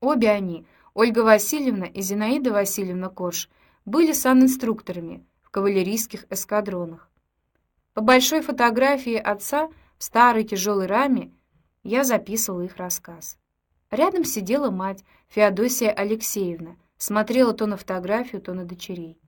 Обе они, Ольга Васильевна и Зинаида Васильевна Корж, были санинструкторами в кавалерийских эскадронах. По большой фотографии отца в старой тяжелой раме я записывала их рассказ. Рядом сидела мать, Феодосия Алексеевна, смотрела то на фотографию, то на дочерей.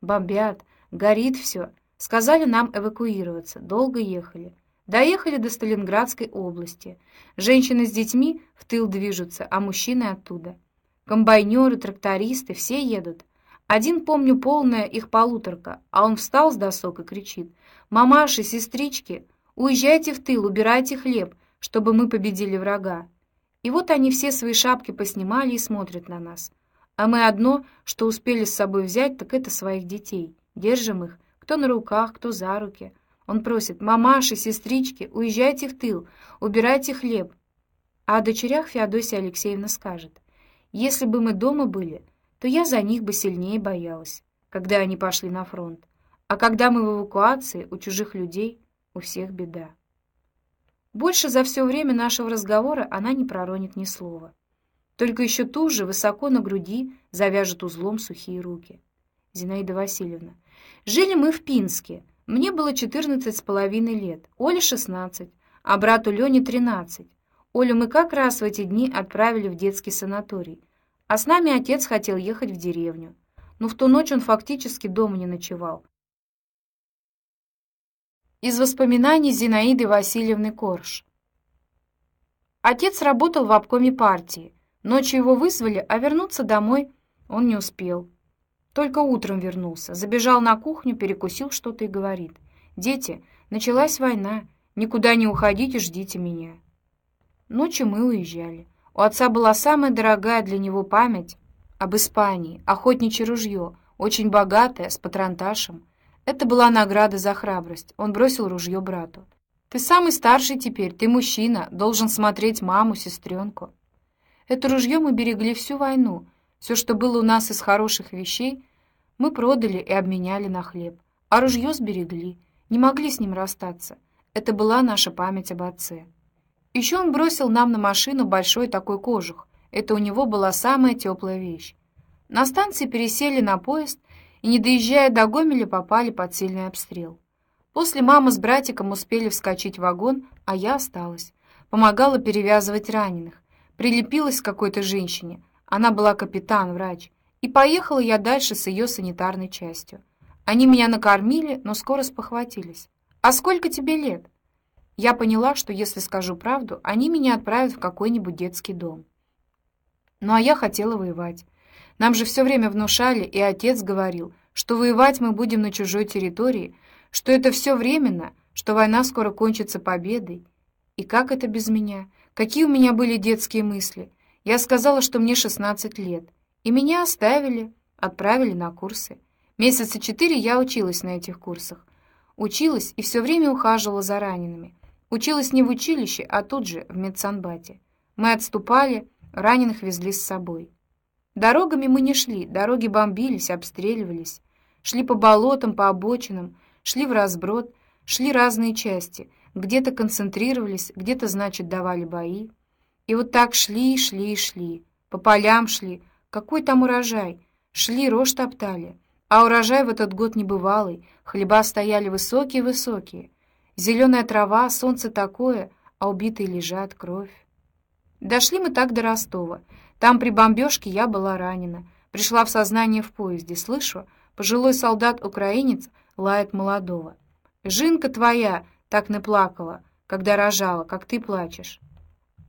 Бомбят, горит все. Сказали нам эвакуироваться, долго ехали. Доехали до Сталинградской области. Женщины с детьми в тыл движутся, а мужчины оттуда. Комбайнеры, трактористы, все едут. Один, помню, полная их полуторка, а он встал с досок и кричит. «Мамаши, сестрички, уезжайте в тыл, убирайте хлеб, чтобы мы победили врага». И вот они все свои шапки поснимали и смотрят на нас. А мы одно, что успели с собой взять, так это своих детей. Держим их, кто на руках, кто за руки. Он просит, мамаши, сестрички, уезжайте в тыл, убирайте хлеб. А о дочерях Феодосия Алексеевна скажет, если бы мы дома были, то я за них бы сильнее боялась, когда они пошли на фронт. А когда мы в эвакуации, у чужих людей, у всех беда. Больше за все время нашего разговора она не проронит ни слова. Только еще туже, высоко на груди, завяжет узлом сухие руки. Зинаида Васильевна. Жили мы в Пинске. Мне было четырнадцать с половиной лет, Оле шестнадцать, а брату Лене тринадцать. Олю мы как раз в эти дни отправили в детский санаторий, а с нами отец хотел ехать в деревню. Но в ту ночь он фактически дома не ночевал. Из воспоминаний Зинаиды Васильевны Корж. Отец работал в обкоме партии. Ночью его вызвали, а вернуться домой он не успел. Только утром вернулся, забежал на кухню, перекусил что-то и говорит. «Дети, началась война, никуда не уходите, ждите меня». Ночью мы уезжали. У отца была самая дорогая для него память об Испании, охотничье ружье, очень богатое, с патронташем. Это была награда за храбрость. Он бросил ружье брату. «Ты самый старший теперь, ты мужчина, должен смотреть маму, сестренку». Это ружье мы берегли всю войну. Все, что было у нас из хороших вещей, мы продали и обменяли на хлеб. А ружье сберегли, не могли с ним расстаться. Это была наша память об отце. Еще он бросил нам на машину большой такой кожух. Это у него была самая теплая вещь. На станции пересели на поезд и, не доезжая до Гомеля, попали под сильный обстрел. После мама с братиком успели вскочить в вагон, а я осталась. Помогала перевязывать раненых. Прилепилась к какой-то женщине. Она была капитан, врач. И поехала я дальше с ее санитарной частью. Они меня накормили, но скоро спохватились. «А сколько тебе лет?» Я поняла, что если скажу правду, они меня отправят в какой-нибудь детский дом. Ну а я хотела воевать. Нам же все время внушали, и отец говорил, что воевать мы будем на чужой территории, что это все временно, что война скоро кончится победой. И как это без меня? Какие у меня были детские мысли? Я сказала, что мне 16 лет, и меня оставили, отправили на курсы. Месяца четыре я училась на этих курсах. Училась и все время ухаживала за ранеными. Училась не в училище, а тут же, в медсанбате. Мы отступали, раненых везли с собой. Дорогами мы не шли, дороги бомбились, обстреливались. Шли по болотам, по обочинам, шли в разброд, шли разные части. Где-то концентрировались, где-то, значит, давали бои. И вот так шли, шли, шли. По полям шли. Какой там урожай? Шли, рожь топтали. А урожай в этот год небывалый. Хлеба стояли высокие-высокие. Зеленая трава, солнце такое, а убитые лежат, кровь. Дошли мы так до Ростова. Там при бомбежке я была ранена. Пришла в сознание в поезде. Слышу, пожилой солдат-украинец лает молодого. «Жинка твоя так наплакала, когда рожала, как ты плачешь».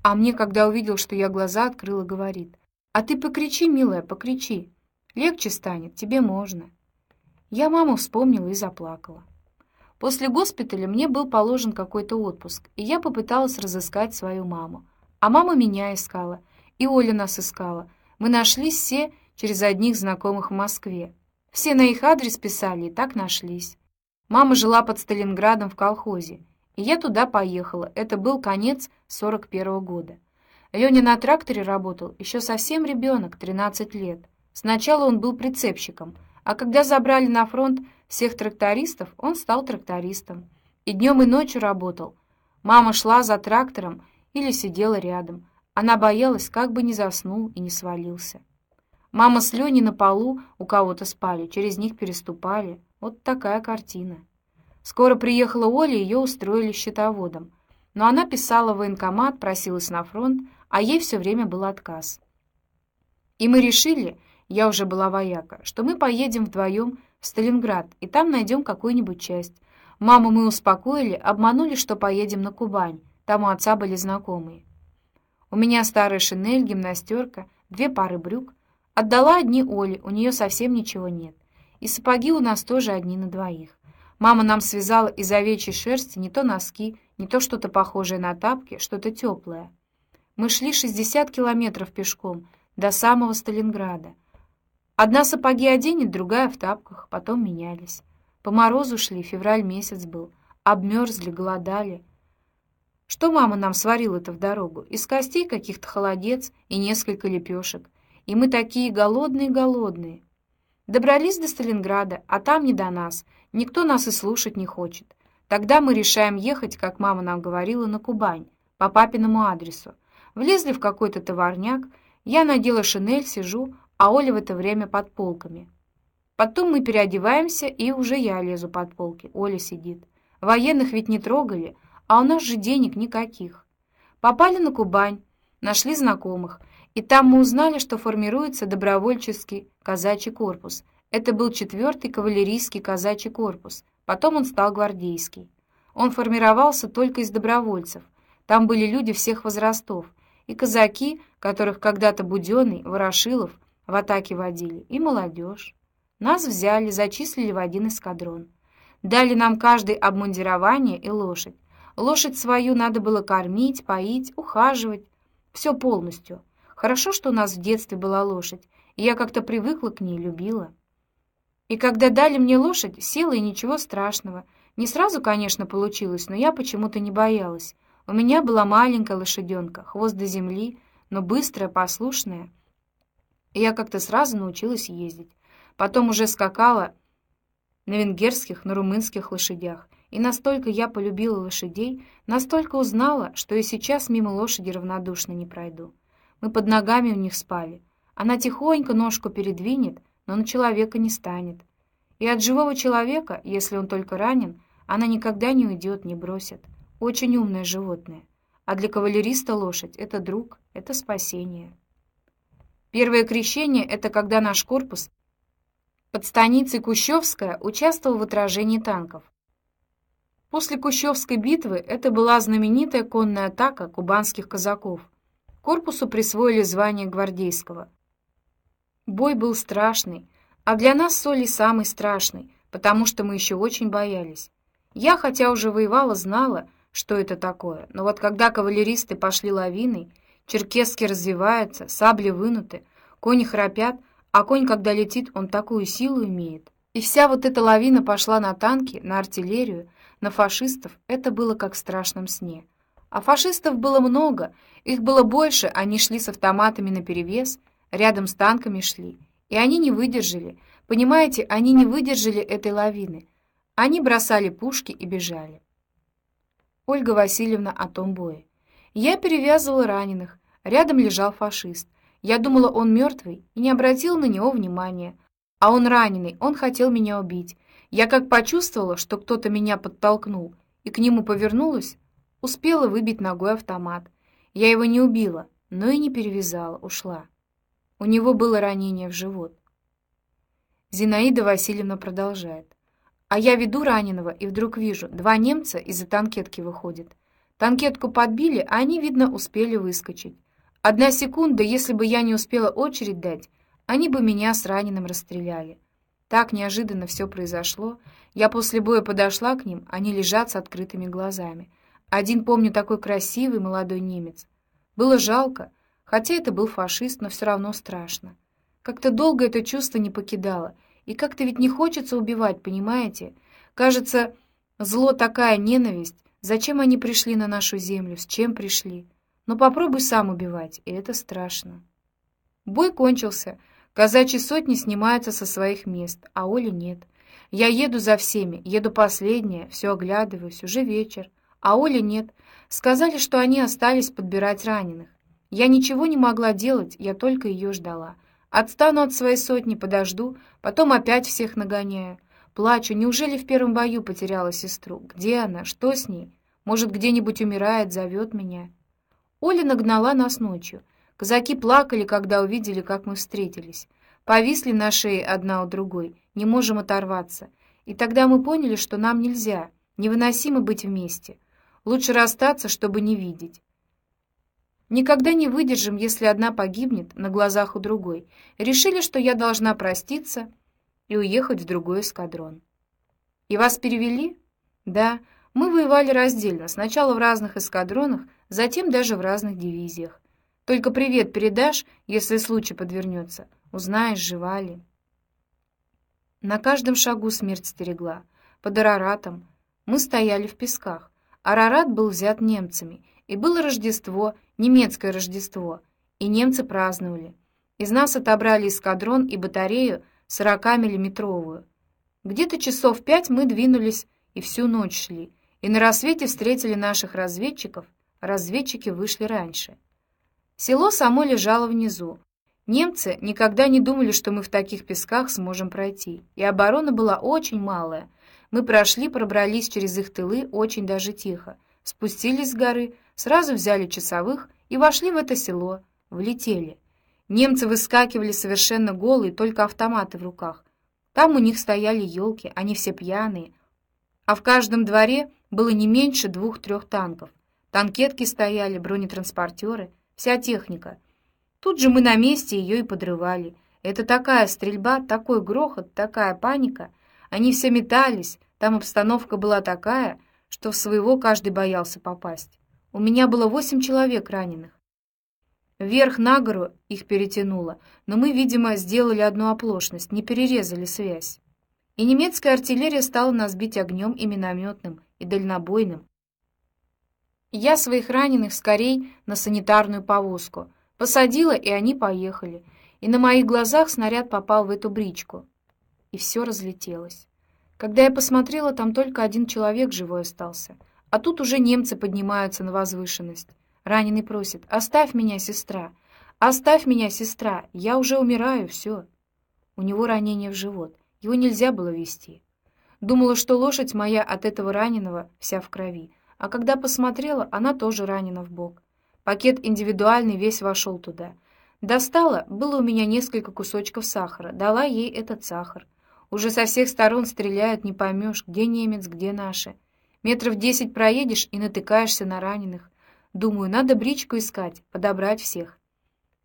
А мне, когда увидел, что я глаза открыла, говорит, «А ты покричи, милая, покричи. Легче станет, тебе можно». Я маму вспомнила и заплакала. После госпиталя мне был положен какой-то отпуск, и я попыталась разыскать свою маму. А мама меня искала, и Оля нас искала. Мы нашлись все через одних знакомых в Москве. Все на их адрес писали и так нашлись. Мама жила под Сталинградом в колхозе, и я туда поехала. Это был конец 41 -го года. Леня на тракторе работал, еще совсем ребенок, 13 лет. Сначала он был прицепщиком, а когда забрали на фронт, всех трактористов, он стал трактористом. И днем, и ночью работал. Мама шла за трактором или сидела рядом, Она боялась, как бы не заснул и не свалился. Мама с Леней на полу у кого-то спали, через них переступали. Вот такая картина. Скоро приехала Оля, ее устроили счетоводом. Но она писала в военкомат, просилась на фронт, а ей все время был отказ. И мы решили, я уже была вояка, что мы поедем вдвоем в Сталинград, и там найдем какую-нибудь часть. Маму мы успокоили, обманули, что поедем на Кубань. Там у отца были знакомые. У меня старая шинель, гимнастерка, две пары брюк. Отдала одни Оле, у нее совсем ничего нет. И сапоги у нас тоже одни на двоих. Мама нам связала из овечьей шерсти не то носки, не то что-то похожее на тапки, что-то теплое. Мы шли 60 километров пешком до самого Сталинграда. Одна сапоги оденет, другая в тапках, потом менялись. По морозу шли, февраль месяц был. Обмерзли, голодали. Что мама нам сварила-то в дорогу? Из костей каких-то холодец и несколько лепешек. И мы такие голодные-голодные. Добрались до Сталинграда, а там не до нас. Никто нас и слушать не хочет. Тогда мы решаем ехать, как мама нам говорила, на Кубань, по папиному адресу. Влезли в какой-то товарняк. Я надела шинель, сижу, а Оля в это время под полками. Потом мы переодеваемся, и уже я лезу под полки. Оля сидит. Военных ведь не трогали, а у нас же денег никаких. Попали на Кубань, нашли знакомых, и там мы узнали, что формируется добровольческий казачий корпус. Это был четвертый кавалерийский казачий корпус, потом он стал гвардейский. Он формировался только из добровольцев. Там были люди всех возрастов, и казаки, которых когда-то Буденный, Ворошилов, в атаке водили, и молодежь. Нас взяли, зачислили в один эскадрон. Дали нам каждый обмундирование и лошадь. Лошадь свою надо было кормить, поить, ухаживать. Все полностью. Хорошо, что у нас в детстве была лошадь, и я как-то привыкла к ней, любила. И когда дали мне лошадь, села и ничего страшного. Не сразу, конечно, получилось, но я почему-то не боялась. У меня была маленькая лошаденка, хвост до земли, но быстрая, послушная и я как-то сразу научилась ездить. Потом уже скакала на венгерских, на румынских лошадях. И настолько я полюбила лошадей, настолько узнала, что и сейчас мимо лошади равнодушно не пройду. Мы под ногами у них спали. Она тихонько ножку передвинет, но на человека не станет. И от живого человека, если он только ранен, она никогда не уйдет, не бросит. Очень умное животное. А для кавалериста лошадь — это друг, это спасение. Первое крещение — это когда наш корпус под станицей Кущевская участвовал в отражении танков. После Кущевской битвы это была знаменитая конная атака кубанских казаков. Корпусу присвоили звание гвардейского. Бой был страшный, а для нас Соли самый страшный, потому что мы еще очень боялись. Я, хотя уже воевала, знала, что это такое, но вот когда кавалеристы пошли лавиной, Черкески развиваются, сабли вынуты, кони храпят, а конь, когда летит, он такую силу имеет. И вся вот эта лавина пошла на танки, на артиллерию, на фашистов. Это было как в страшном сне. А фашистов было много, их было больше, они шли с автоматами наперевес, рядом с танками шли. И они не выдержали. Понимаете, они не выдержали этой лавины. Они бросали пушки и бежали. Ольга Васильевна о том бое. Я перевязывала раненых. Рядом лежал фашист. Я думала, он мертвый, и не обратила на него внимания. А он раненый, он хотел меня убить. Я как почувствовала, что кто-то меня подтолкнул, и к нему повернулась, успела выбить ногой автомат. Я его не убила, но и не перевязала, ушла. У него было ранение в живот. Зинаида Васильевна продолжает. А я веду раненого, и вдруг вижу, два немца из-за танкетки выходят. Танкетку подбили, а они, видно, успели выскочить. Одна секунда, если бы я не успела очередь дать, они бы меня с раненым расстреляли. Так неожиданно все произошло. Я после боя подошла к ним, они лежат с открытыми глазами. Один, помню, такой красивый молодой немец. Было жалко, хотя это был фашист, но все равно страшно. Как-то долго это чувство не покидало, и как-то ведь не хочется убивать, понимаете? Кажется, зло такая ненависть, Зачем они пришли на нашу землю, с чем пришли? Но попробуй сам убивать, и это страшно. Бой кончился. Казачьи сотни снимаются со своих мест, а Оли нет. Я еду за всеми, еду последняя, все оглядываюсь, уже вечер. А Оли нет. Сказали, что они остались подбирать раненых. Я ничего не могла делать, я только ее ждала. Отстану от своей сотни, подожду, потом опять всех нагоняю. Плачу, неужели в первом бою потеряла сестру? Где она? Что с ней? Может, где-нибудь умирает, зовет меня? Оля нагнала нас ночью. Казаки плакали, когда увидели, как мы встретились. Повисли на шее одна у другой, не можем оторваться. И тогда мы поняли, что нам нельзя, невыносимо быть вместе. Лучше расстаться, чтобы не видеть. Никогда не выдержим, если одна погибнет на глазах у другой. Решили, что я должна проститься и уехать в другой эскадрон. И вас перевели? Да, мы воевали раздельно, сначала в разных эскадронах, затем даже в разных дивизиях. Только привет передашь, если случай подвернется. Узнаешь, жива ли. На каждом шагу смерть стерегла. Под Араратом мы стояли в песках. Арарат был взят немцами, и было Рождество, немецкое Рождество, и немцы праздновали. Из нас отобрали эскадрон и батарею 40-миллиметровую. Где-то часов пять мы двинулись и всю ночь шли, и на рассвете встретили наших разведчиков, разведчики вышли раньше. Село само лежало внизу, Немцы никогда не думали, что мы в таких песках сможем пройти, и оборона была очень малая. Мы прошли, пробрались через их тылы очень даже тихо, спустились с горы, сразу взяли часовых и вошли в это село, влетели. Немцы выскакивали совершенно голые, только автоматы в руках. Там у них стояли елки, они все пьяные, а в каждом дворе было не меньше двух-трех танков. Танкетки стояли, бронетранспортеры, вся техника — Тут же мы на месте ее и подрывали. Это такая стрельба, такой грохот, такая паника. Они все метались, там обстановка была такая, что в своего каждый боялся попасть. У меня было восемь человек раненых. Вверх на гору их перетянуло, но мы, видимо, сделали одну оплошность, не перерезали связь. И немецкая артиллерия стала нас бить огнем и минометным, и дальнобойным. Я своих раненых скорей на санитарную повозку — Посадила, и они поехали. И на моих глазах снаряд попал в эту бричку. И все разлетелось. Когда я посмотрела, там только один человек живой остался. А тут уже немцы поднимаются на возвышенность. Раненый просит «Оставь меня, сестра! Оставь меня, сестра! Я уже умираю, все!» У него ранение в живот. Его нельзя было вести. Думала, что лошадь моя от этого раненого вся в крови. А когда посмотрела, она тоже ранена в бок. Пакет индивидуальный весь вошел туда. Достала, было у меня несколько кусочков сахара, дала ей этот сахар. Уже со всех сторон стреляют, не поймешь, где немец, где наши. Метров десять проедешь и натыкаешься на раненых. Думаю, надо бричку искать, подобрать всех.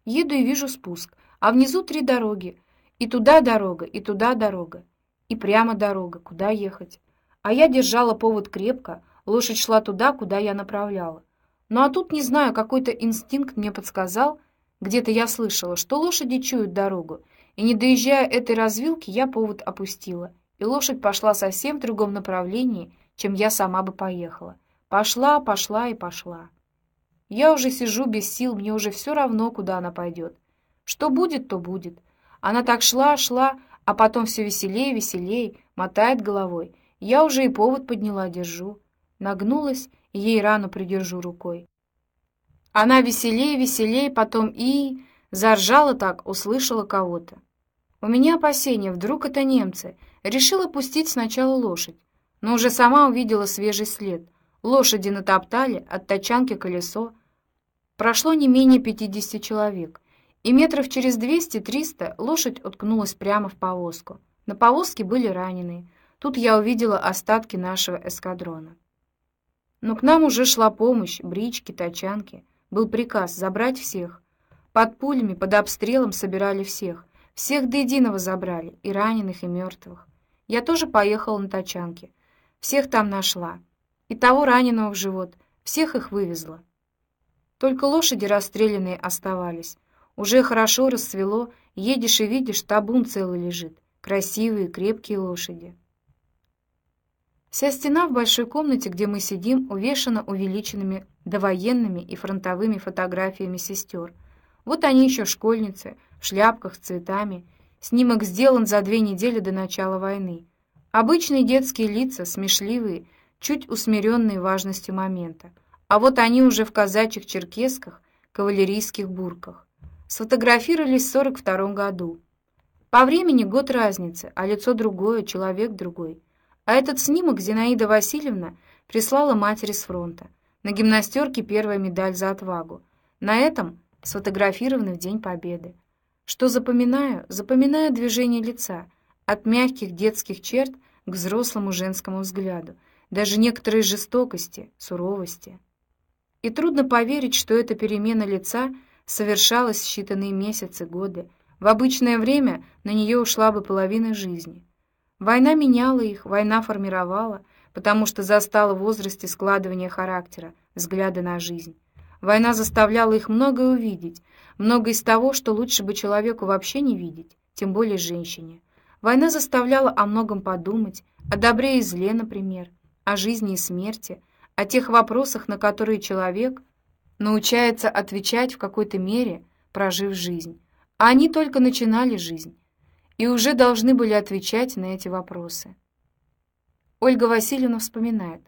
Еду и вижу спуск, а внизу три дороги. И туда дорога, и туда дорога. И прямо дорога, куда ехать. А я держала повод крепко, лошадь шла туда, куда я направляла. Ну а тут, не знаю, какой-то инстинкт мне подсказал, где-то я слышала, что лошади чуют дорогу, и не доезжая этой развилки, я повод опустила, и лошадь пошла совсем в другом направлении, чем я сама бы поехала. Пошла, пошла и пошла. Я уже сижу без сил, мне уже все равно, куда она пойдет. Что будет, то будет. Она так шла, шла, а потом все веселее, веселее, мотает головой. Я уже и повод подняла, держу. Нагнулась ей рану придержу рукой. Она веселее, веселее, потом и... Заржала так, услышала кого-то. У меня опасения, вдруг это немцы. Решила пустить сначала лошадь, но уже сама увидела свежий след. Лошади натоптали, от тачанки колесо. Прошло не менее пятидесяти человек, и метров через двести-триста лошадь уткнулась прямо в повозку. На повозке были раненые. Тут я увидела остатки нашего эскадрона. Но к нам уже шла помощь, брички, тачанки. Был приказ забрать всех. Под пулями, под обстрелом собирали всех. Всех до единого забрали, и раненых, и мертвых. Я тоже поехала на тачанке. Всех там нашла. И того раненого в живот. Всех их вывезла. Только лошади расстрелянные оставались. Уже хорошо расцвело, едешь и видишь, табун целый лежит. Красивые, крепкие лошади. Вся стена в большой комнате, где мы сидим, увешана увеличенными довоенными и фронтовыми фотографиями сестер. Вот они еще школьницы, в шляпках с цветами. Снимок сделан за две недели до начала войны. Обычные детские лица, смешливые, чуть усмиренные важностью момента. А вот они уже в казачьих черкесках, кавалерийских бурках. Сфотографировались в 42 году. По времени год разницы, а лицо другое, человек другой. А этот снимок Зинаида Васильевна прислала матери с фронта. На гимнастерке первая медаль за отвагу. На этом сфотографированы в День Победы. Что запоминаю? Запоминаю движение лица, от мягких детских черт к взрослому женскому взгляду, даже некоторой жестокости, суровости. И трудно поверить, что эта перемена лица совершалась в считанные месяцы, годы. В обычное время на нее ушла бы половина жизни. Война меняла их, война формировала, потому что застала в возрасте складывания характера, взгляда на жизнь. Война заставляла их многое увидеть, многое из того, что лучше бы человеку вообще не видеть, тем более женщине. Война заставляла о многом подумать, о добре и зле, например, о жизни и смерти, о тех вопросах, на которые человек научается отвечать в какой-то мере, прожив жизнь. А они только начинали жизнь и уже должны были отвечать на эти вопросы. Ольга Васильевна вспоминает.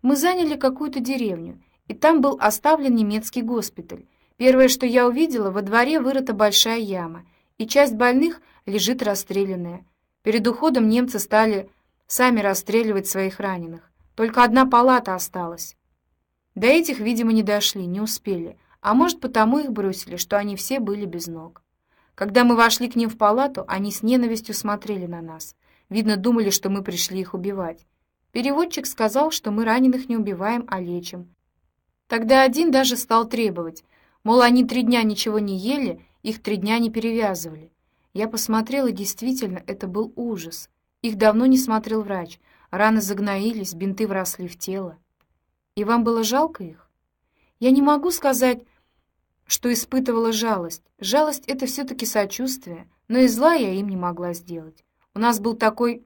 Мы заняли какую-то деревню, и там был оставлен немецкий госпиталь. Первое, что я увидела, во дворе вырыта большая яма, и часть больных лежит расстрелянная. Перед уходом немцы стали сами расстреливать своих раненых. Только одна палата осталась. До этих, видимо, не дошли, не успели, а может, потому их бросили, что они все были без ног. Когда мы вошли к ним в палату, они с ненавистью смотрели на нас. Видно, думали, что мы пришли их убивать. Переводчик сказал, что мы раненых не убиваем, а лечим. Тогда один даже стал требовать, мол, они три дня ничего не ели, их три дня не перевязывали. Я посмотрела, действительно, это был ужас. Их давно не смотрел врач, Раны загноились, бинты вросли в тело. И вам было жалко их? Я не могу сказать, что испытывала жалость. Жалость — это все-таки сочувствие, но и зла я им не могла сделать. У нас был такой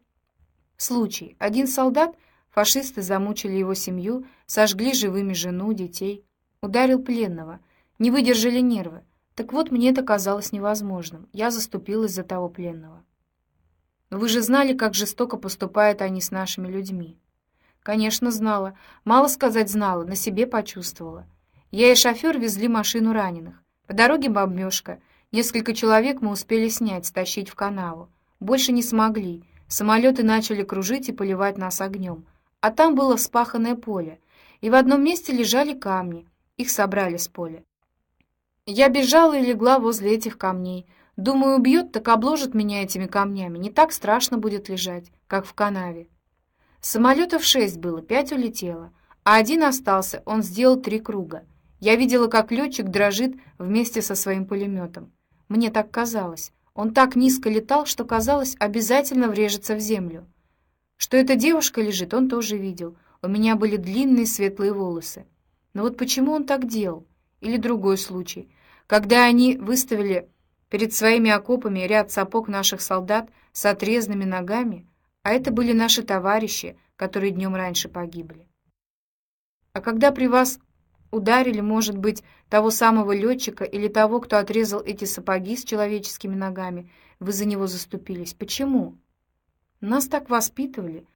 случай. Один солдат, фашисты замучили его семью, сожгли живыми жену, детей. Ударил пленного. Не выдержали нервы. Так вот, мне это казалось невозможным. Я заступилась за того пленного. Вы же знали, как жестоко поступают они с нашими людьми. Конечно, знала. Мало сказать знала, на себе почувствовала. Я и шофер везли машину раненых. По дороге бомбежка. Несколько человек мы успели снять, стащить в канаву. Больше не смогли. Самолеты начали кружить и поливать нас огнем. А там было вспаханное поле. И в одном месте лежали камни. Их собрали с поля. Я бежала и легла возле этих камней. Думаю, убьет, так обложит меня этими камнями. Не так страшно будет лежать, как в канаве. Самолетов шесть было, пять улетело, а один остался, он сделал три круга. Я видела, как летчик дрожит вместе со своим пулеметом. Мне так казалось. Он так низко летал, что казалось, обязательно врежется в землю. Что эта девушка лежит, он тоже видел. У меня были длинные светлые волосы. Но вот почему он так делал? Или другой случай. Когда они выставили перед своими окопами ряд сапог наших солдат с отрезанными ногами, а это были наши товарищи, которые днем раньше погибли. А когда при вас ударили, может быть, того самого летчика или того, кто отрезал эти сапоги с человеческими ногами, вы за него заступились. Почему? Нас так воспитывали.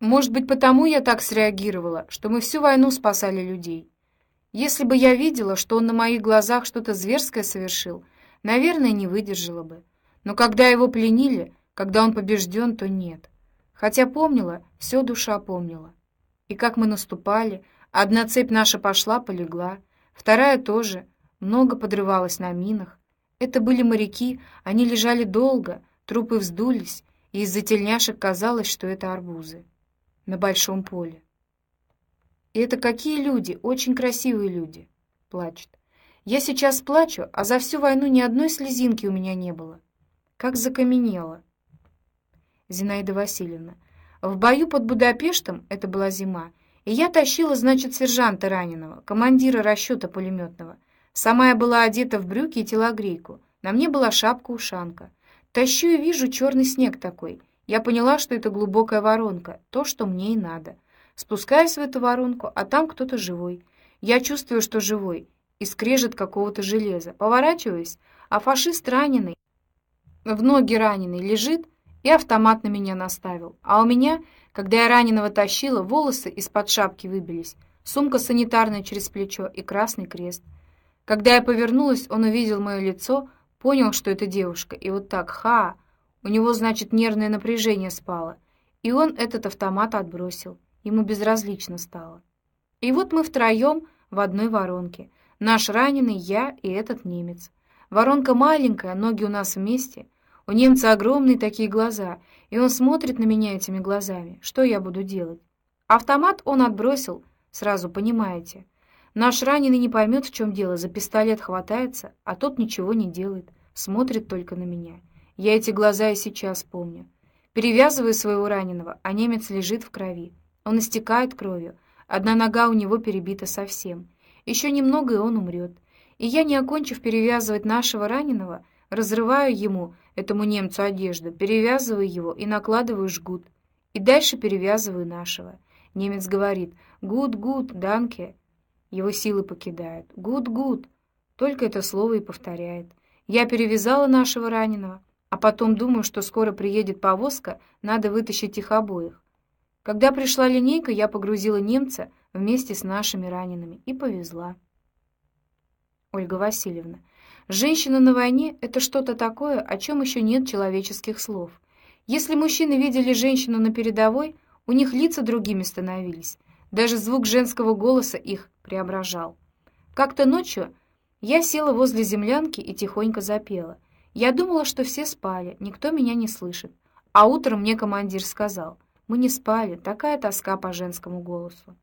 Может быть, потому я так среагировала, что мы всю войну спасали людей. Если бы я видела, что он на моих глазах что-то зверское совершил — наверное, не выдержала бы. Но когда его пленили, когда он побежден, то нет. Хотя помнила, все душа помнила. И как мы наступали, одна цепь наша пошла, полегла, вторая тоже, много подрывалась на минах. Это были моряки, они лежали долго, трупы вздулись, и из-за тельняшек казалось, что это арбузы. На большом поле. И это какие люди, очень красивые люди, плачет. Я сейчас плачу, а за всю войну ни одной слезинки у меня не было. Как закаменело. Зинаида Васильевна. В бою под Будапештом, это была зима, и я тащила, значит, сержанта раненого, командира расчета пулеметного. Сама я была одета в брюки и телогрейку. На мне была шапка-ушанка. Тащу и вижу черный снег такой. Я поняла, что это глубокая воронка, то, что мне и надо. Спускаюсь в эту воронку, а там кто-то живой. Я чувствую, что живой, и скрежет какого-то железа. Поворачиваюсь, а фашист раненый, в ноги раненый, лежит и автомат на меня наставил. А у меня, когда я раненого тащила, волосы из-под шапки выбились, сумка санитарная через плечо и красный крест. Когда я повернулась, он увидел мое лицо, понял, что это девушка, и вот так, ха, у него, значит, нервное напряжение спало, и он этот автомат отбросил, ему безразлично стало. И вот мы втроем в одной воронке, наш раненый, я и этот немец. Воронка маленькая, ноги у нас вместе, у немца огромные такие глаза, и он смотрит на меня этими глазами. Что я буду делать? Автомат он отбросил, сразу понимаете. Наш раненый не поймет, в чем дело, за пистолет хватается, а тот ничего не делает, смотрит только на меня. Я эти глаза и сейчас помню. Перевязываю своего раненого, а немец лежит в крови. Он истекает кровью, одна нога у него перебита совсем. Еще немного, и он умрет. И я, не окончив перевязывать нашего раненого, разрываю ему, этому немцу, одежду, перевязываю его и накладываю жгут. И дальше перевязываю нашего. Немец говорит «Gut, gut, danke». Его силы покидают. «Gut-gut!» Только это слово и повторяет. Я перевязала нашего раненого, а потом думаю, что скоро приедет повозка, надо вытащить их обоих. Когда пришла линейка, я погрузила немца вместе с нашими ранеными и повезла. Ольга Васильевна. Женщина на войне — это что-то такое, о чем еще нет человеческих слов. Если мужчины видели женщину на передовой, у них лица другими становились. Даже звук женского голоса их преображал. Как-то ночью я села возле землянки и тихонько запела. Я думала, что все спали, никто меня не слышит. А утром мне командир сказал, мы не спали, такая тоска по женскому голосу.